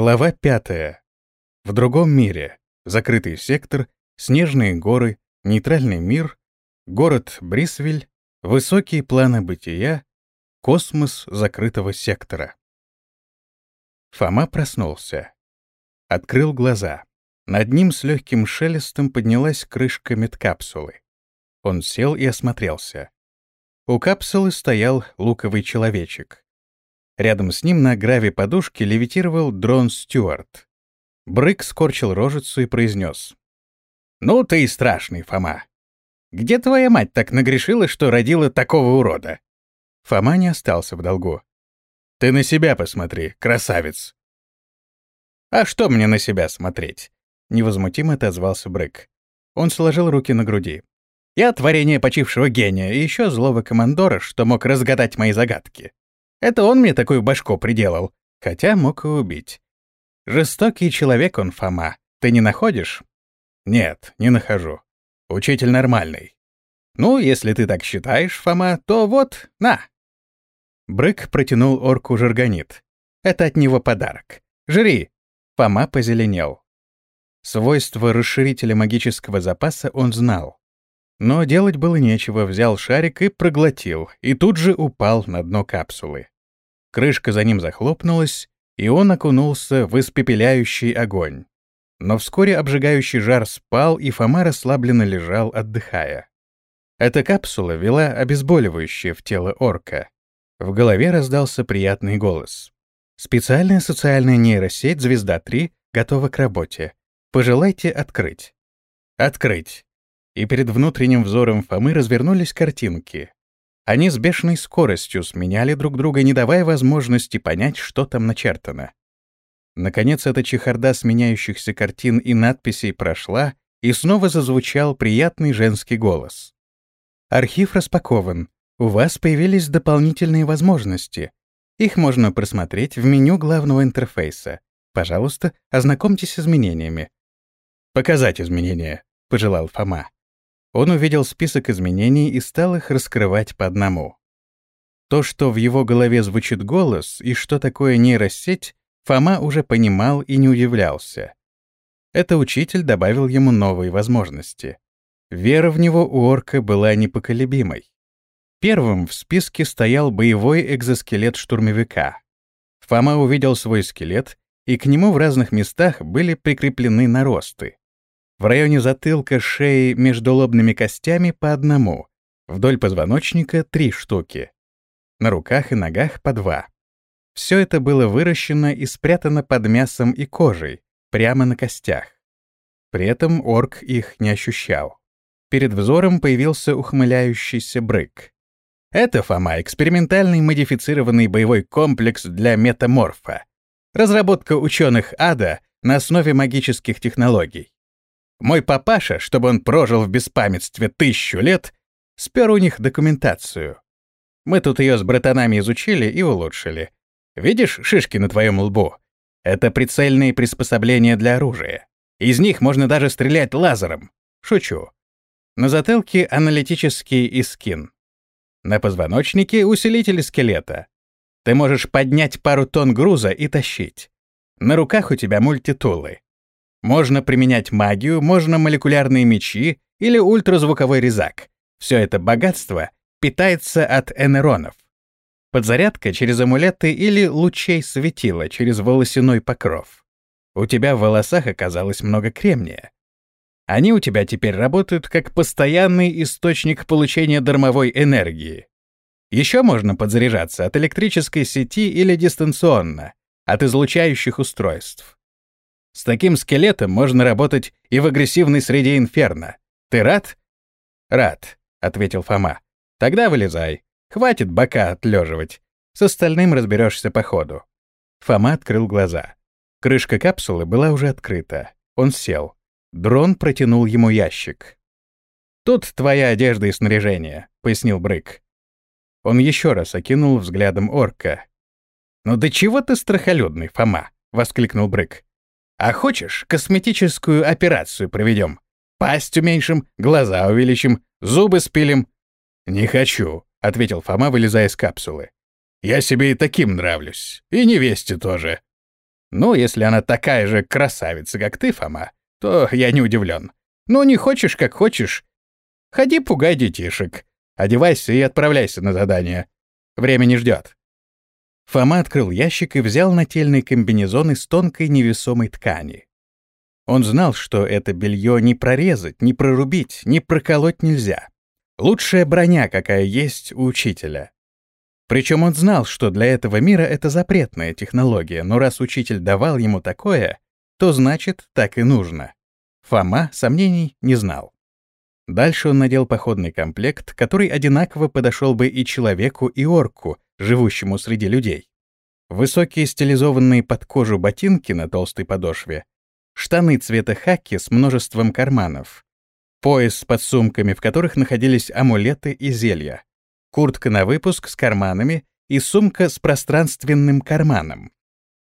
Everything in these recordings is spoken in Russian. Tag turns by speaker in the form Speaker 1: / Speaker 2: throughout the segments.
Speaker 1: Глава пятая. В другом мире. Закрытый сектор, снежные горы, нейтральный мир, город Брисвиль, высокие планы бытия, космос закрытого сектора. Фома проснулся. Открыл глаза. Над ним с легким шелестом поднялась крышка медкапсулы. Он сел и осмотрелся. У капсулы стоял луковый человечек. Рядом с ним на граве подушки левитировал дрон Стюарт. Брык скорчил рожицу и произнес. «Ну ты и страшный, Фома. Где твоя мать так нагрешила, что родила такого урода?» Фома не остался в долгу. «Ты на себя посмотри, красавец!» «А что мне на себя смотреть?» — невозмутимо отозвался Брык. Он сложил руки на груди. «Я творение почившего гения и еще злого командора, что мог разгадать мои загадки. Это он мне такую башку приделал, хотя мог и убить. Жестокий человек он, Фома. Ты не находишь? Нет, не нахожу. Учитель нормальный. Ну, если ты так считаешь, Фома, то вот, на. Брык протянул орку жаргонит. Это от него подарок. Жри. Фома позеленел. Свойства расширителя магического запаса он знал. Но делать было нечего, взял шарик и проглотил, и тут же упал на дно капсулы. Крышка за ним захлопнулась, и он окунулся в испепеляющий огонь. Но вскоре обжигающий жар спал, и Фома расслабленно лежал, отдыхая. Эта капсула вела обезболивающее в тело орка. В голове раздался приятный голос. «Специальная социальная нейросеть «Звезда-3» готова к работе. Пожелайте открыть». «Открыть» и перед внутренним взором Фомы развернулись картинки. Они с бешеной скоростью сменяли друг друга, не давая возможности понять, что там начертано. Наконец, эта чехарда сменяющихся картин и надписей прошла, и снова зазвучал приятный женский голос. «Архив распакован. У вас появились дополнительные возможности. Их можно просмотреть в меню главного интерфейса. Пожалуйста, ознакомьтесь с изменениями». «Показать изменения», — пожелал Фома. Он увидел список изменений и стал их раскрывать по одному. То, что в его голове звучит голос, и что такое нейросеть, Фома уже понимал и не удивлялся. Это учитель добавил ему новые возможности. Вера в него у орка была непоколебимой. Первым в списке стоял боевой экзоскелет штурмовика. Фома увидел свой скелет, и к нему в разных местах были прикреплены наросты. В районе затылка, шеи, между лобными костями по одному. Вдоль позвоночника — три штуки. На руках и ногах по два. Все это было выращено и спрятано под мясом и кожей, прямо на костях. При этом орк их не ощущал. Перед взором появился ухмыляющийся брык. Это, Фома, экспериментальный модифицированный боевой комплекс для метаморфа. Разработка ученых ада на основе магических технологий. Мой папаша, чтобы он прожил в беспамятстве тысячу лет, спер у них документацию. Мы тут ее с братанами изучили и улучшили. Видишь шишки на твоем лбу? Это прицельные приспособления для оружия. Из них можно даже стрелять лазером. Шучу. На затылке аналитический искин. На позвоночнике усилитель скелета. Ты можешь поднять пару тонн груза и тащить. На руках у тебя мультитулы. Можно применять магию, можно молекулярные мечи или ультразвуковой резак. Все это богатство питается от энеронов. Подзарядка через амулеты или лучей светила через волосяной покров. У тебя в волосах оказалось много кремния. Они у тебя теперь работают как постоянный источник получения дармовой энергии. Еще можно подзаряжаться от электрической сети или дистанционно, от излучающих устройств. С таким скелетом можно работать и в агрессивной среде инферно. Ты рад? Рад, ответил Фома. Тогда вылезай. Хватит бока отлеживать. С остальным разберешься по ходу. Фома открыл глаза. Крышка капсулы была уже открыта. Он сел. Дрон протянул ему ящик. «Тут твоя одежда и снаряжение», — пояснил Брык. Он еще раз окинул взглядом орка. «Ну до чего ты страхолюдный, Фома?» — воскликнул Брык. А хочешь, косметическую операцию проведем? Пасть уменьшим, глаза увеличим, зубы спилим?» «Не хочу», — ответил Фома, вылезая из капсулы. «Я себе и таким нравлюсь. И невесте тоже».
Speaker 2: Ну, если она такая же красавица, как ты, Фома, то я не удивлен. Ну, не хочешь, как хочешь. Ходи, пугай детишек. Одевайся и отправляйся на задание. Время не ждет.
Speaker 1: Фома открыл ящик и взял нательный комбинезон из тонкой невесомой ткани. Он знал, что это белье не прорезать, не прорубить, не проколоть нельзя. Лучшая броня, какая есть у учителя. Причем он знал, что для этого мира это запретная технология, но раз учитель давал ему такое, то значит, так и нужно. Фома сомнений не знал. Дальше он надел походный комплект, который одинаково подошел бы и человеку, и орку, живущему среди людей. Высокие стилизованные под кожу ботинки на толстой подошве, штаны цвета хаки с множеством карманов, пояс с подсумками, в которых находились амулеты и зелья, куртка на выпуск с карманами и сумка с пространственным карманом.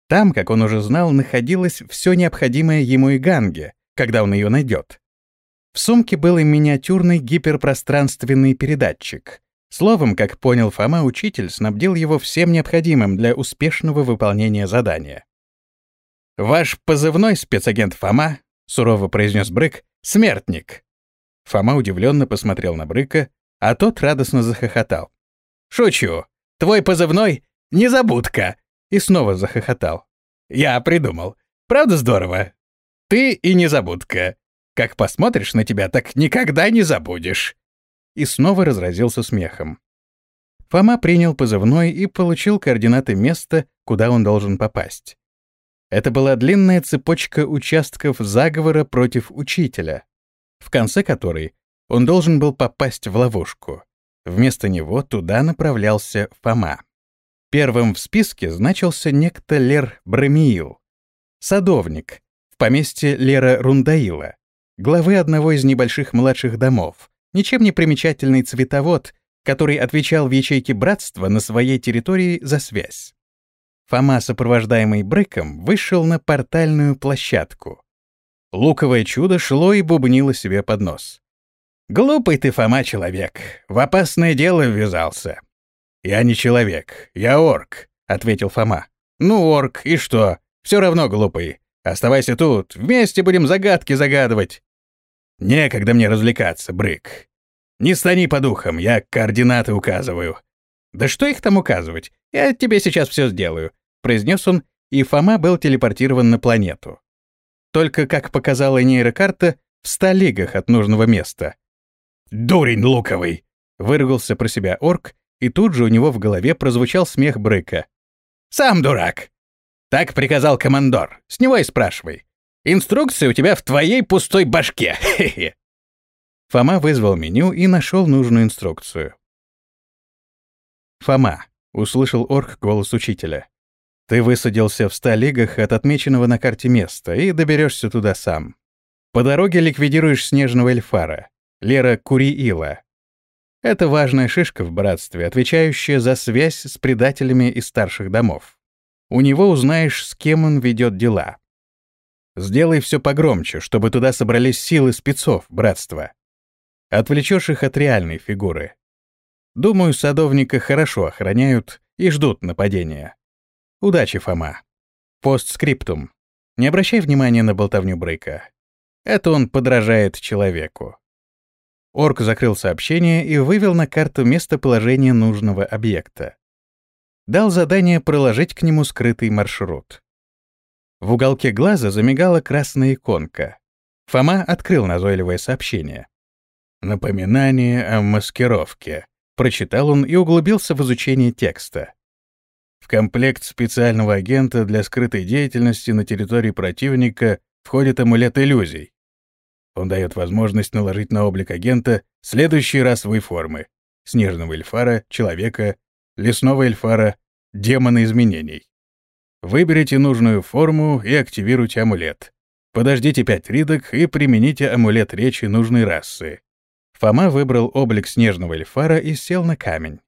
Speaker 1: Там, как он уже знал, находилось все необходимое ему и Ганге, когда он ее найдет. В сумке был и миниатюрный гиперпространственный передатчик. Словом, как понял Фома, учитель снабдил его всем необходимым для успешного выполнения задания. «Ваш позывной спецагент Фома», — сурово произнес Брык, — «смертник». Фома удивленно посмотрел на Брыка, а тот радостно захохотал. «Шучу. Твой позывной — незабудка!» И снова захохотал. «Я придумал. Правда здорово? Ты и незабудка. Как посмотришь на тебя, так никогда не забудешь!» И снова разразился смехом. Фома принял позывной и получил координаты места, куда он должен попасть. Это была длинная цепочка участков заговора против учителя, в конце которой он должен был попасть в ловушку. Вместо него туда направлялся Фома. Первым в списке значился некто Лер Брамиил, садовник, в поместье Лера Рундаила, главы одного из небольших младших домов, ничем не примечательный цветовод, который отвечал в ячейке братства на своей территории за связь. Фома, сопровождаемый Бреком, вышел на портальную площадку. Луковое чудо шло и бубнило себе под нос. «Глупый ты, Фома, человек, в опасное дело ввязался». «Я не человек, я орк», — ответил Фома. «Ну, орк, и что? Все равно глупый. Оставайся тут, вместе будем загадки загадывать. Некогда мне развлекаться, Брык. Не стани по духам, я координаты указываю. Да что их там указывать? Я тебе сейчас все сделаю, произнес он, и Фома был телепортирован на планету. Только, как показала нейрокарта, в ста лигах от нужного места. «Дурень луковый!» — выругался про себя орк, и тут же у него в голове прозвучал смех Брыка. «Сам дурак!» Так приказал командор. С него и спрашивай. Инструкция у тебя в твоей пустой башке. Фома вызвал меню и нашел нужную инструкцию. «Фома», — услышал орк голос учителя, — «ты высадился в ста лигах от отмеченного на карте места и доберешься туда сам. По дороге ликвидируешь снежного эльфара, Лера Куриила. Это важная шишка в братстве, отвечающая за связь с предателями из старших домов. У него узнаешь, с кем он ведет дела. Сделай все погромче, чтобы туда собрались силы спецов, братства. Отвлечешь их от реальной фигуры. Думаю, садовника хорошо охраняют и ждут нападения. Удачи, Фома. Постскриптум. Не обращай внимания на болтовню Брейка. Это он подражает человеку. Орк закрыл сообщение и вывел на карту местоположение нужного объекта дал задание проложить к нему скрытый маршрут. В уголке глаза замигала красная иконка. Фома открыл назойливое сообщение. «Напоминание о маскировке», — прочитал он и углубился в изучение текста. В комплект специального агента для скрытой деятельности на территории противника входит амулет иллюзий. Он дает возможность наложить на облик агента следующие расовые формы — снежного эльфара, человека, лесного эльфара, демона изменений. Выберите нужную форму и активируйте амулет. Подождите пять ридок и примените амулет речи нужной расы. Фома выбрал облик снежного эльфара и сел на камень.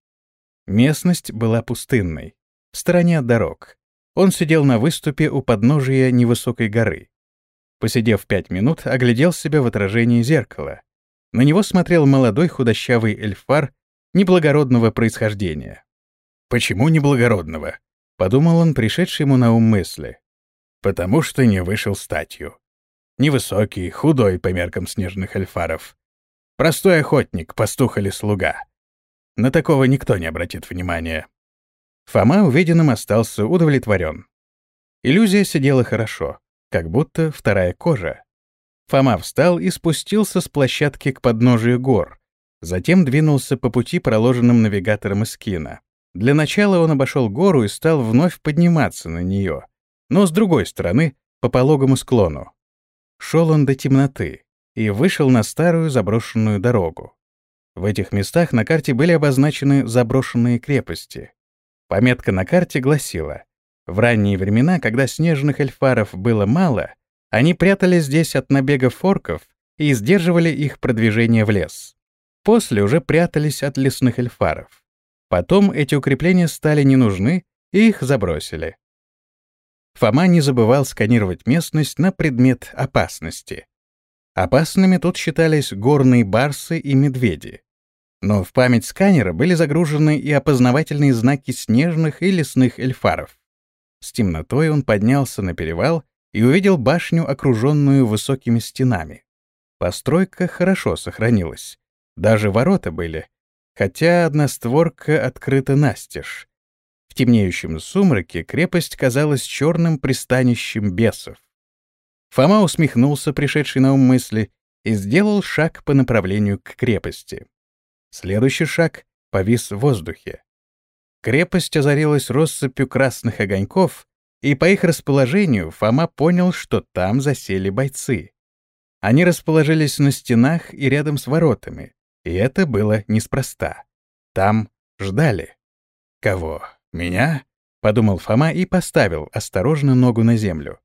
Speaker 1: Местность была пустынной, в стороне от дорог. Он сидел на выступе у подножия невысокой горы. Посидев пять минут, оглядел себя в отражении зеркала. На него смотрел молодой худощавый эльфар неблагородного происхождения. Почему неблагородного? Подумал он, пришедший ему на ум мысли.
Speaker 2: потому что не вышел статью. Невысокий, худой по меркам снежных эльфаров. Простой охотник, пастух или слуга. На такого никто не обратит внимания. Фома увиденным остался удовлетворен. Иллюзия сидела хорошо, как будто вторая кожа. Фома встал и спустился с площадки к подножию гор, затем двинулся по пути, проложенным навигатором из кино. Для начала он обошел гору и стал вновь подниматься на нее, но с другой стороны, по пологому склону. Шел он до темноты и вышел на старую заброшенную дорогу. В этих местах на карте были обозначены заброшенные крепости. Пометка на карте гласила, в ранние времена, когда снежных эльфаров было мало, они прятались здесь от набегов форков и сдерживали их продвижение в лес. После уже прятались от лесных эльфаров. Потом эти укрепления стали не нужны, и их забросили. Фома не забывал сканировать местность на предмет опасности. Опасными тут считались горные барсы и медведи. Но в память сканера были загружены и опознавательные знаки снежных и лесных эльфаров. С темнотой он поднялся на перевал и увидел башню, окруженную высокими стенами. Постройка хорошо сохранилась. Даже ворота были, хотя одна створка открыта настежь. В темнеющем сумраке крепость казалась черным пристанищем бесов. Фома усмехнулся, пришедший на ум мысли, и сделал шаг по направлению к крепости. Следующий шаг повис в воздухе. Крепость озарилась россыпью красных огоньков, и по их расположению Фома понял, что там засели бойцы. Они расположились на стенах и рядом с воротами, и это было неспроста. Там ждали. Кого? «Меня?» — подумал Фома и поставил осторожно ногу на землю.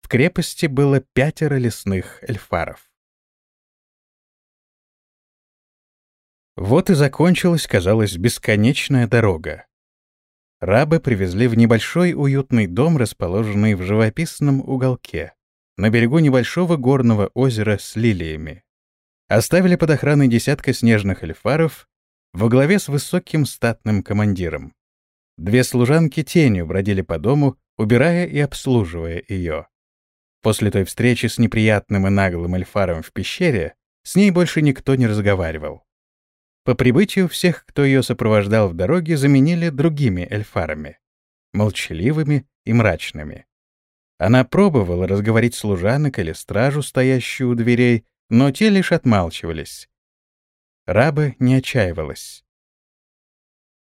Speaker 2: В крепости было пятеро лесных эльфаров. Вот и закончилась, казалось, бесконечная дорога. Рабы привезли в небольшой уютный дом, расположенный в живописном уголке, на берегу небольшого горного озера с лилиями. Оставили под охраной десятка снежных эльфаров во главе с высоким статным командиром. Две служанки тенью бродили по дому, убирая и обслуживая ее. После той встречи с неприятным и наглым эльфаром в пещере с ней больше никто не разговаривал. По прибытию всех, кто ее сопровождал в дороге, заменили другими эльфарами, молчаливыми и мрачными. Она пробовала разговорить служанок или стражу, стоящую у дверей, но те лишь отмалчивались. Рабы не отчаивалась.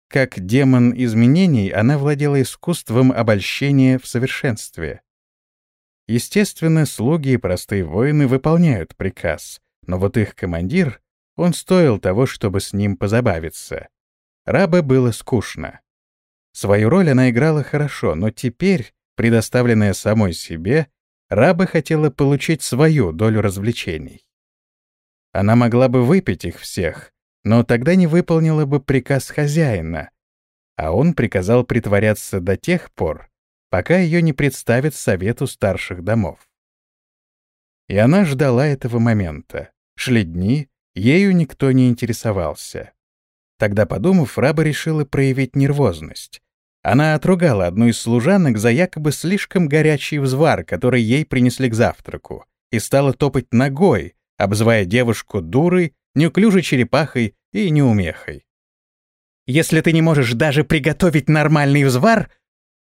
Speaker 2: Как демон изменений, она владела искусством обольщения в совершенстве. Естественно, слуги и простые воины выполняют приказ, но вот их командир, он стоил того, чтобы с ним позабавиться. Рабе было скучно. Свою роль она играла хорошо, но теперь, предоставленная самой себе, Раба хотела получить свою долю развлечений. Она могла бы выпить их всех, но тогда не выполнила бы приказ хозяина, а он приказал притворяться до тех пор, пока ее не представят совету старших домов. И она ждала этого момента. Шли дни, ею никто не интересовался. Тогда, подумав, раба решила проявить нервозность. Она отругала одну из служанок за якобы слишком горячий взвар, который ей принесли к завтраку, и стала топать ногой, обзывая девушку дурой неуклюжей черепахой и неумехой. «Если ты не можешь даже приготовить нормальный взвар,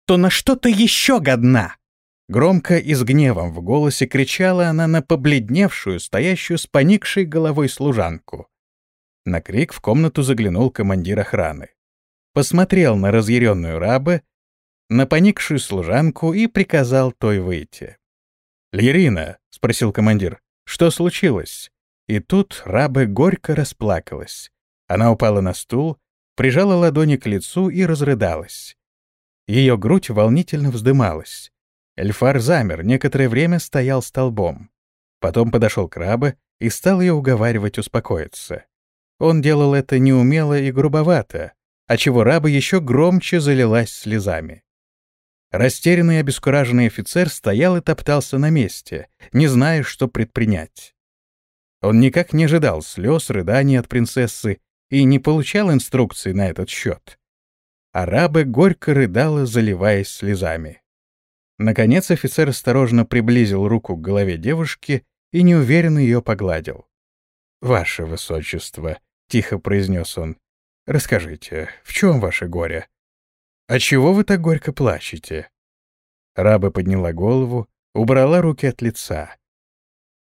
Speaker 2: то на что ты еще годна?» Громко и с гневом в голосе кричала она на побледневшую, стоящую с поникшей головой служанку. На крик в комнату заглянул командир охраны. Посмотрел на разъяренную рабы, на поникшую служанку и приказал той выйти. «Льерина», — спросил командир, — «что случилось?» И тут раба горько расплакалась. Она упала на стул, прижала ладони к лицу и разрыдалась. Ее грудь волнительно вздымалась. Эльфар замер, некоторое время стоял столбом. Потом подошел к рабе и стал ее уговаривать успокоиться. Он делал это неумело и грубовато, отчего раба еще громче залилась слезами. Растерянный и обескураженный офицер стоял и топтался на месте, не зная, что предпринять. Он никак не ожидал слез, рыданий от принцессы и не получал инструкций на этот счет. Араба горько рыдала, заливаясь слезами.
Speaker 1: Наконец офицер осторожно приблизил руку к голове девушки и неуверенно ее погладил. «Ваше высочество», — тихо произнес он, — «расскажите, в чем ваше горе? А чего вы так горько плачете?» Раба подняла голову, убрала руки от лица.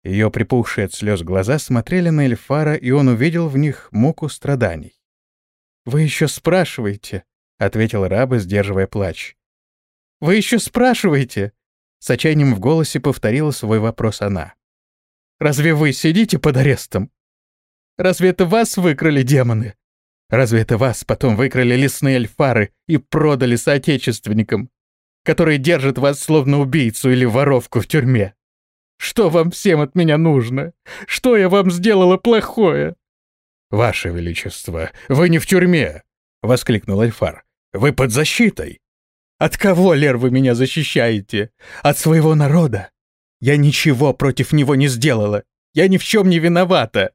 Speaker 1: Ее припухшие от слез глаза смотрели на Эльфара, и он увидел в них муку страданий. «Вы еще спрашиваете?» — ответил раба, сдерживая плач. «Вы еще спрашиваете?» С отчаянием в голосе повторила свой вопрос она. «Разве вы сидите под арестом? Разве это вас выкрали демоны? Разве это вас потом выкрали лесные эльфары и продали соотечественникам, которые держат вас словно убийцу или воровку в тюрьме? Что вам всем от меня нужно? Что я вам сделала плохое?»
Speaker 2: «Ваше Величество, вы не в тюрьме!» — воскликнул Эльфар. «Вы под защитой!»
Speaker 1: От кого, Лер, вы меня защищаете? От своего народа? Я ничего против него не сделала. Я ни в чем не виновата.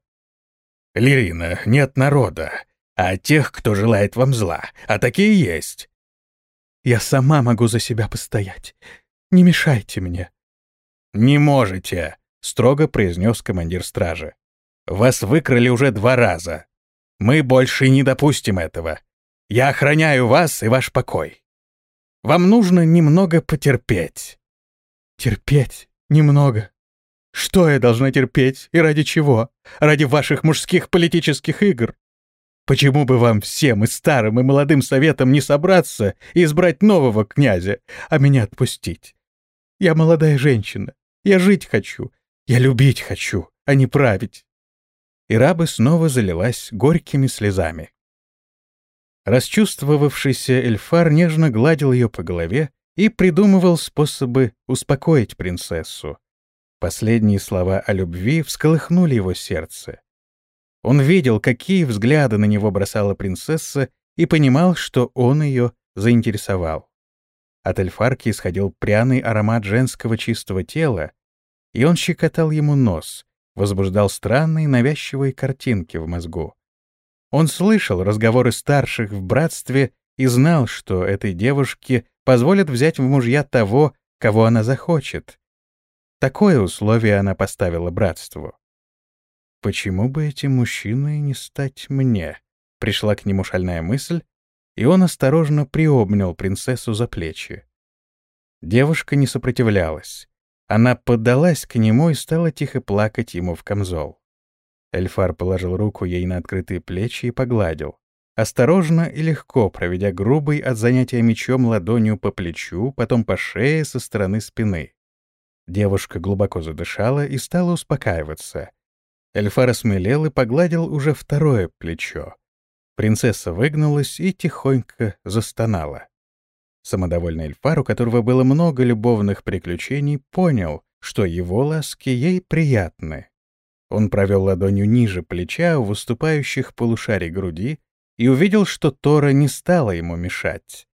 Speaker 2: Лирина, нет народа, а тех, кто желает вам зла. А такие есть.
Speaker 1: Я сама могу за себя постоять. Не мешайте мне.
Speaker 2: Не можете, строго произнес командир стражи. Вас выкрали уже два раза. Мы больше не допустим этого. Я охраняю вас и ваш покой. Вам нужно немного потерпеть».
Speaker 1: «Терпеть? Немного? Что я должна терпеть и ради чего? Ради ваших мужских политических игр? Почему бы вам всем и старым, и молодым советом не собраться и избрать нового князя, а меня отпустить? Я молодая женщина, я жить хочу, я любить хочу, а не править». И раба снова залилась горькими слезами. Расчувствовавшийся Эльфар нежно гладил ее по голове и придумывал способы успокоить принцессу. Последние слова о любви всколыхнули его сердце. Он видел, какие взгляды на него бросала принцесса, и понимал, что он ее заинтересовал. От Эльфарки исходил пряный аромат женского чистого тела, и он щекотал ему нос, возбуждал странные навязчивые картинки в мозгу. Он слышал разговоры старших в братстве и знал, что этой девушке позволят взять в мужья того, кого она захочет. Такое условие она поставила братству. «Почему бы этим мужчиной не стать мне?» Пришла к нему шальная мысль, и он осторожно приобнял принцессу за плечи. Девушка не сопротивлялась. Она поддалась к нему и стала тихо плакать ему в камзол. Эльфар положил руку ей на открытые плечи и погладил. Осторожно и легко, проведя грубый от занятия мечом ладонью по плечу, потом по шее со стороны спины. Девушка глубоко задышала и стала успокаиваться. Эльфар осмелел и погладил уже второе плечо. Принцесса выгнулась и тихонько застонала. Самодовольный Эльфар, у которого было много любовных приключений, понял, что его ласки ей приятны. Он провел ладонью ниже плеча у выступающих полушарий груди и увидел, что Тора не стала ему мешать.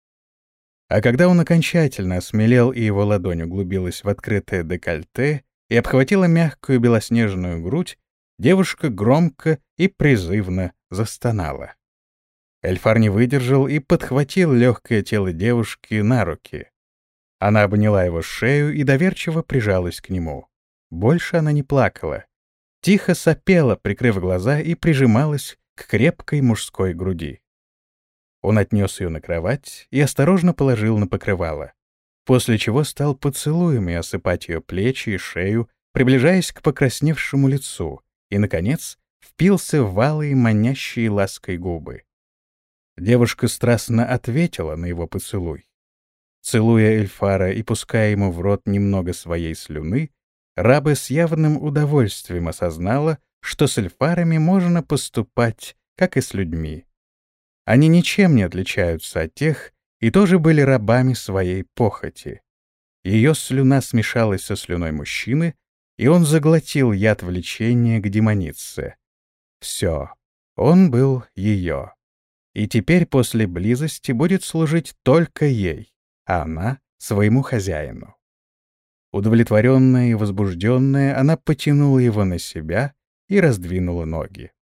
Speaker 1: А когда он окончательно осмелел и его ладонь углубилась в открытое декольте и обхватила мягкую белоснежную грудь, девушка громко и призывно застонала. Эльфар не выдержал и подхватил легкое тело девушки на руки. Она обняла его шею и доверчиво прижалась к нему. Больше она не плакала, тихо сопела, прикрыв глаза, и прижималась к крепкой мужской груди. Он отнес ее на кровать и осторожно положил на покрывало, после чего стал поцелуями осыпать ее плечи и шею, приближаясь к покрасневшему лицу, и, наконец, впился в валые, манящие лаской губы. Девушка страстно ответила на его поцелуй. Целуя Эльфара и пуская ему в рот немного своей слюны, Раба с явным удовольствием осознала, что с эльфарами можно поступать, как и с людьми. Они ничем не отличаются от тех и тоже были рабами своей похоти. Ее слюна смешалась со слюной мужчины, и он заглотил яд влечения к демонице. Все, он был ее. И теперь после близости будет служить только ей, а она — своему хозяину. Удовлетворенная и возбужденная, она потянула его на себя и раздвинула ноги.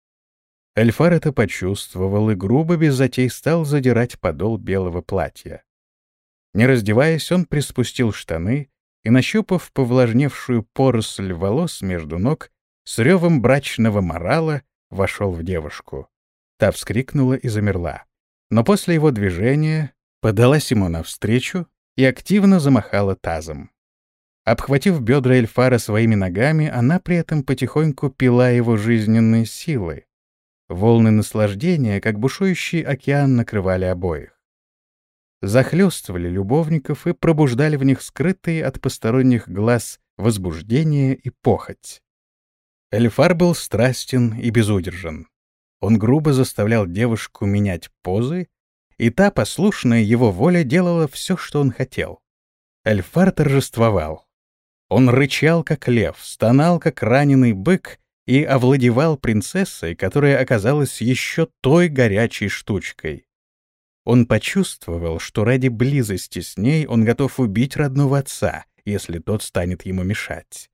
Speaker 1: Эльфар это почувствовал и грубо без затей стал задирать подол белого платья. Не раздеваясь, он приспустил штаны и, нащупав повлажневшую поросль волос между ног, с ревом брачного морала вошел в девушку. Та вскрикнула и замерла. Но после его движения подалась ему навстречу и активно замахала тазом. Обхватив бедра Эльфара своими ногами, она при этом потихоньку пила его жизненные силы. Волны наслаждения, как бушующий океан, накрывали обоих. Захлестывали любовников и пробуждали в них скрытые от посторонних глаз возбуждение и похоть. Эльфар был страстен и безудержан. Он грубо заставлял девушку менять позы, и та, послушная его воля, делала все, что он хотел. Эльфар торжествовал. Он рычал, как лев, стонал, как раненый бык, и овладевал принцессой, которая оказалась еще той горячей штучкой. Он почувствовал, что ради близости с ней он готов убить родного отца, если тот станет ему мешать.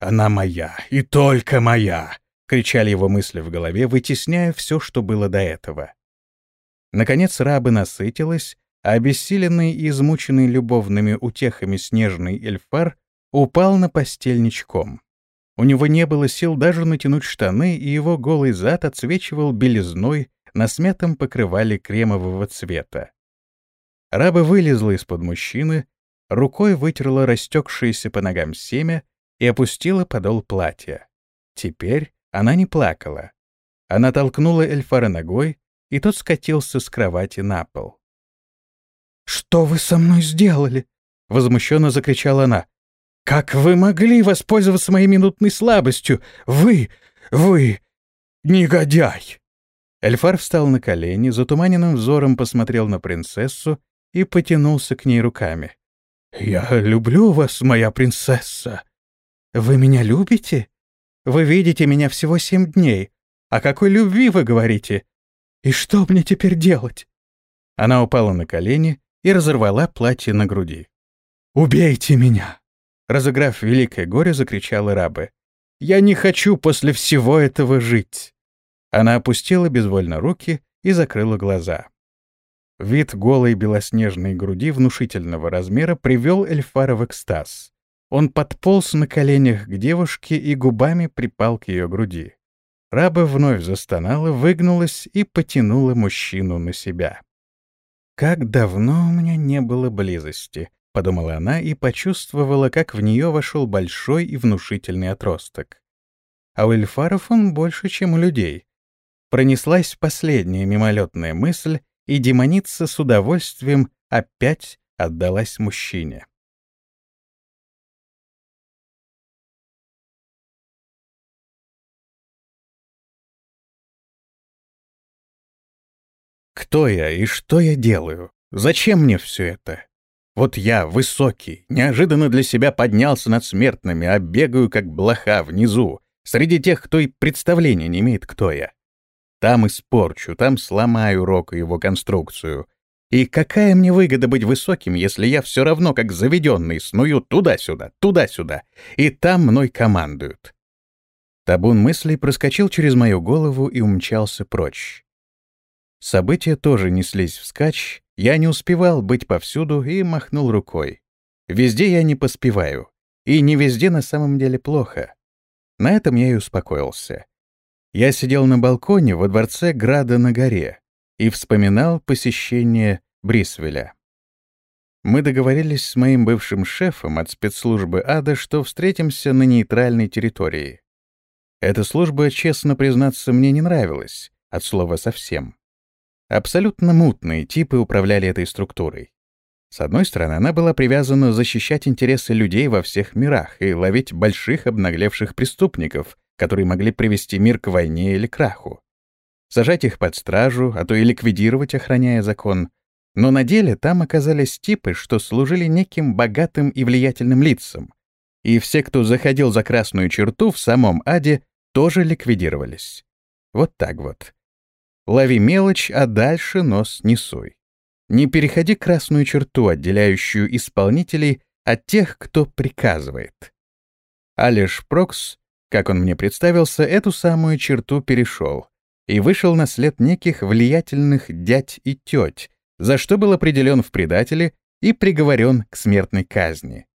Speaker 1: «Она моя, и только моя!» — кричали его мысли в голове, вытесняя все, что было до этого. Наконец раба насытилась, а обессиленный и измученный любовными утехами снежный эльфар упал на постель ничком. У него не было сил даже натянуть штаны, и его голый зад отсвечивал белизной на смятом покрывале кремового цвета. Раба вылезла из-под мужчины, рукой вытерла растекшееся по ногам семя и опустила подол платья. Теперь она не плакала. Она толкнула Эльфара ногой, и тот скатился с кровати на пол. «Что вы со мной сделали?» — возмущенно закричала она. Как вы могли воспользоваться моей минутной слабостью? Вы, вы, негодяй!» Эльфар встал на колени, затуманенным взором посмотрел на принцессу и потянулся к ней руками. «Я люблю вас, моя принцесса!» «Вы меня любите? Вы видите меня всего семь дней. О какой любви вы говорите? И что мне теперь делать?» Она упала на колени и разорвала платье на груди. «Убейте меня! Разыграв великое горе, закричала рабы. «Я не хочу после всего этого жить!» Она опустила безвольно руки и закрыла глаза. Вид голой белоснежной груди внушительного размера привел Эльфара в экстаз. Он подполз на коленях к девушке и губами припал к ее груди. Раба вновь застонала, выгнулась и потянула мужчину на себя. «Как давно у меня не было близости», — подумала она и почувствовала, как в нее вошел большой и внушительный отросток. А у эльфаров он больше, чем у людей. Пронеслась последняя мимолетная мысль, и демоница с удовольствием опять отдалась мужчине. Кто я и что я делаю? Зачем мне все это? Вот я, высокий, неожиданно для себя поднялся над смертными, а бегаю как блоха внизу, среди тех, кто и представления не имеет, кто я. Там испорчу, там сломаю Рок и его конструкцию. И какая мне выгода быть высоким, если я все равно, как заведенный, сную туда-сюда, туда-сюда, и там мной командуют? Табун мыслей проскочил через мою голову и умчался прочь. События тоже неслись вскачь, я не успевал быть повсюду и махнул рукой. Везде я не поспеваю. И не везде на самом деле плохо. На этом я и успокоился. Я сидел на балконе во дворце Града на горе и вспоминал посещение Брисвеля. Мы договорились с моим бывшим шефом от спецслужбы ада, что встретимся на нейтральной территории. Эта служба, честно признаться, мне не нравилась, от слова совсем. Абсолютно мутные типы управляли этой структурой. С одной стороны, она была привязана защищать интересы людей во всех мирах и ловить больших обнаглевших преступников, которые могли привести мир к войне или краху. Сажать их под стражу, а то и ликвидировать, охраняя закон. Но на деле там оказались типы, что служили неким богатым и влиятельным лицам. И все, кто заходил за красную черту в самом аде, тоже ликвидировались. Вот так вот. Лови мелочь, а дальше нос не суй. Не переходи красную черту, отделяющую исполнителей от тех, кто приказывает. Алиш Прокс, как он мне представился, эту самую черту перешел и вышел на след неких влиятельных дядь и теть, за что был определен в предателе и приговорен к смертной казни.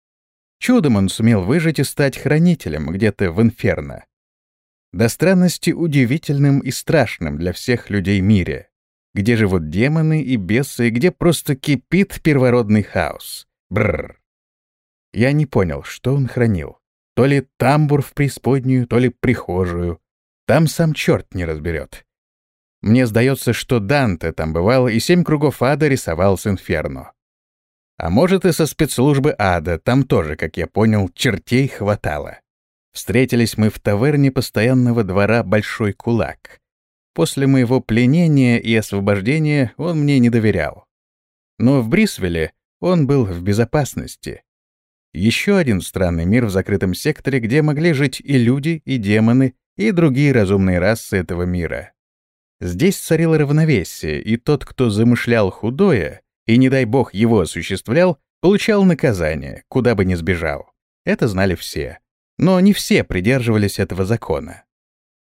Speaker 1: Чудом он сумел выжить и стать хранителем где-то в инферно. До странности удивительным и страшным для всех людей мире, где живут демоны и бесы, и где просто кипит первородный хаос. Бррр. Я не понял, что он хранил. То ли тамбур в преисподнюю, то ли прихожую. Там сам черт не разберет. Мне сдается, что Данте там бывал и семь кругов ада рисовал с инферно. А может, и со спецслужбы ада, там тоже, как я понял, чертей хватало. Встретились мы в таверне постоянного двора «Большой кулак». После моего пленения и освобождения он мне не доверял. Но в Брисвеле он был в безопасности. Еще один странный мир в закрытом секторе, где могли жить и люди, и демоны, и другие разумные расы этого мира. Здесь царило равновесие, и тот, кто замышлял худое, и, не дай бог, его осуществлял, получал наказание, куда бы ни сбежал. Это знали все. Но не все придерживались этого закона.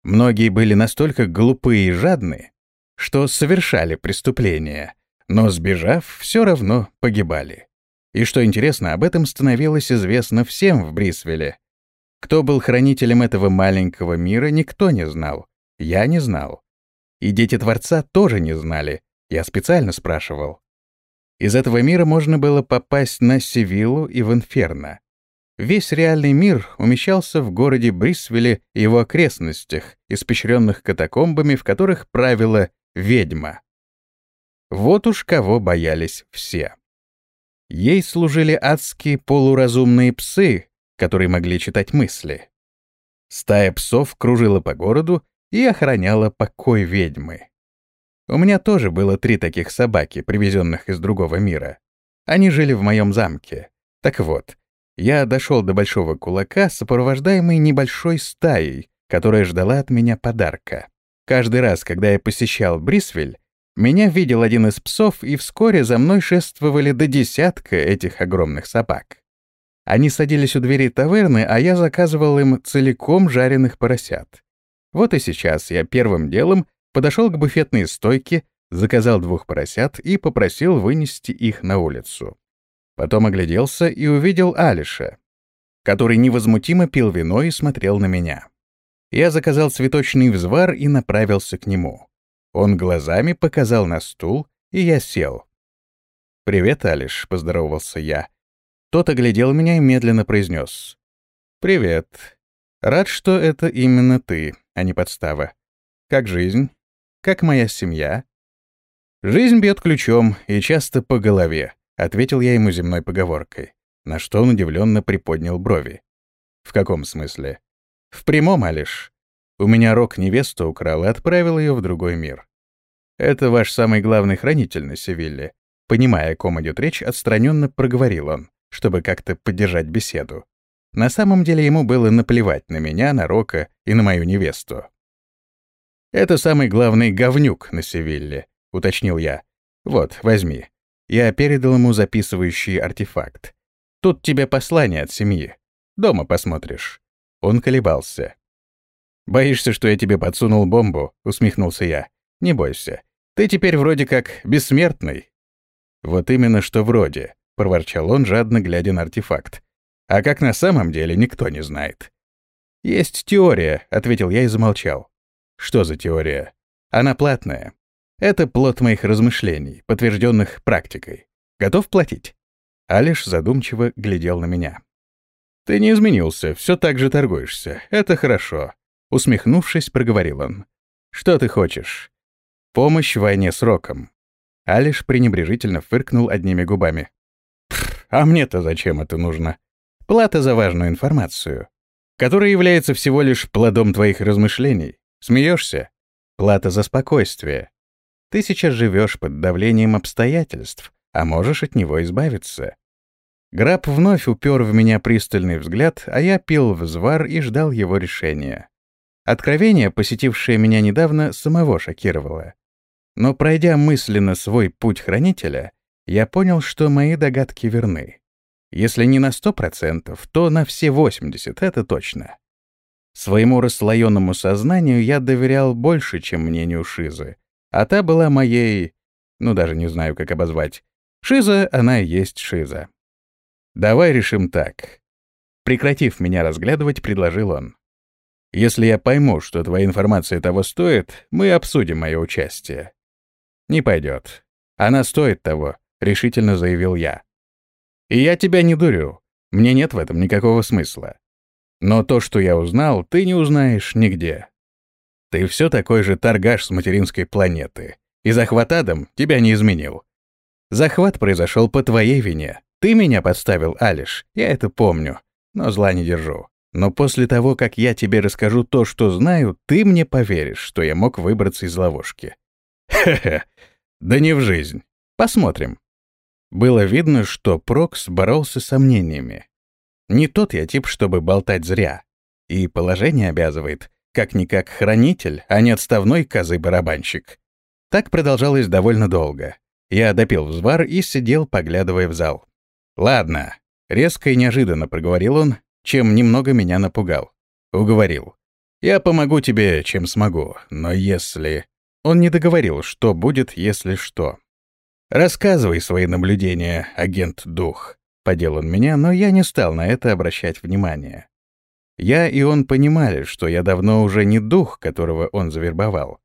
Speaker 1: Многие были настолько глупые и жадны, что совершали преступления, но, сбежав, все равно погибали. И что интересно, об этом становилось известно всем в Брисвеле. Кто был хранителем этого маленького мира, никто не знал. Я не знал. И дети Творца тоже не знали. Я специально спрашивал. Из этого мира можно было попасть на Севиллу и в Инферно. Весь реальный мир умещался в городе Брисвеле и его окрестностях, испещренных катакомбами, в которых правила ведьма. Вот уж кого боялись все. Ей служили адские полуразумные псы, которые могли читать мысли. Стая псов кружила по городу и охраняла покой ведьмы. У меня тоже было три таких собаки, привезенных из другого мира. Они жили в моем замке. Так вот, я дошел до большого кулака, сопровождаемый небольшой стаей, которая ждала от меня подарка. Каждый раз, когда я посещал Брисвель, меня видел один из псов, и вскоре за мной шествовали до десятка этих огромных собак. Они садились у двери таверны, а я заказывал им целиком жареных поросят. Вот и сейчас я первым делом подошел к буфетной стойке, заказал двух поросят и попросил вынести их на улицу. Потом огляделся и увидел Алиша, который невозмутимо пил вино и смотрел на меня. Я заказал цветочный взвар и направился к нему. Он глазами показал на стул, и я сел. «Привет, Алиш», — поздоровался я. Тот оглядел меня и медленно произнес. «Привет. Рад, что это именно ты, а не подстава. Как жизнь? Как моя семья?» «Жизнь бьет ключом и часто по голове», — ответил я ему земной поговоркой, на что он удивленно приподнял брови. «В каком смысле?» «В прямом, Алиш. У меня Рок невесту украл и отправил ее в другой мир. Это ваш самый главный хранитель на Севилле». Понимая, о ком идет речь, отстраненно проговорил он, чтобы как-то поддержать беседу. На самом деле ему было наплевать на меня, на Рока и на мою невесту. «Это самый главный говнюк на Севилле», — уточнил я. «Вот, возьми». Я передал ему записывающий артефакт. «Тут тебе послание от семьи. Дома посмотришь». Он колебался. «Боишься, что я тебе подсунул бомбу?» — усмехнулся я. «Не бойся. Ты теперь вроде как бессмертный». «Вот именно что вроде», — проворчал он, жадно глядя на артефакт. «А как на самом деле, никто не знает». «Есть теория», — ответил я и замолчал. Что за теория? Она платная. Это плод моих размышлений, подтвержденных практикой. Готов платить? Алиш задумчиво глядел на меня. «Ты не изменился, все так же торгуешься. Это хорошо», — усмехнувшись, проговорил он. «Что ты хочешь?» «Помощь в войне с Роком». Алиш пренебрежительно фыркнул одними губами. «А мне-то зачем это нужно? Плата за важную информацию, которая является всего лишь плодом твоих размышлений. Смеешься? Плата за спокойствие. Ты сейчас живешь под давлением обстоятельств, а можешь от него избавиться. Граб вновь упер в меня пристальный взгляд, а я пил взвар и ждал его решения. Откровение, посетившее меня недавно, самого шокировало. Но пройдя мысленно свой путь хранителя, я понял, что мои догадки верны. Если не на сто процентов, то на все 80, это точно. Своему расслоенному сознанию я доверял больше, чем мнению Шизы, а та была моей, ну даже не знаю, как обозвать, Шиза, она и есть шиза. Давай решим так. Прекратив меня разглядывать, предложил он. Если я пойму, что твоя информация того стоит, мы обсудим мое участие. Не пойдет. Она стоит того, решительно заявил я. И я тебя не дурю. Мне нет в этом никакого смысла. Но то, что я узнал, ты не узнаешь нигде. Ты все такой же торгаш с материнской планеты. И захват Адам тебя не изменил. Захват произошел по твоей вине. Ты меня подставил, Алиш, я это помню, но зла не держу. Но после того, как я тебе расскажу то, что знаю, ты мне поверишь, что я мог выбраться из ловушки. Хе-хе, да не в жизнь. Посмотрим. Было видно, что Прокс боролся с сомнениями. Не тот я тип, чтобы болтать зря. И положение обязывает, как-никак хранитель, а не отставной козы-барабанщик. Так продолжалось довольно долго. Я допил взвар и сидел, поглядывая в зал. «Ладно», — резко и неожиданно проговорил он, чем немного меня напугал. Уговорил. «Я помогу тебе, чем смогу, но если...» Он не договорил, что будет, если что. «Рассказывай свои наблюдения, агент-дух», — подел он меня, но я не стал на это обращать внимание. Я и он понимали, что я давно уже не дух, которого он завербовал.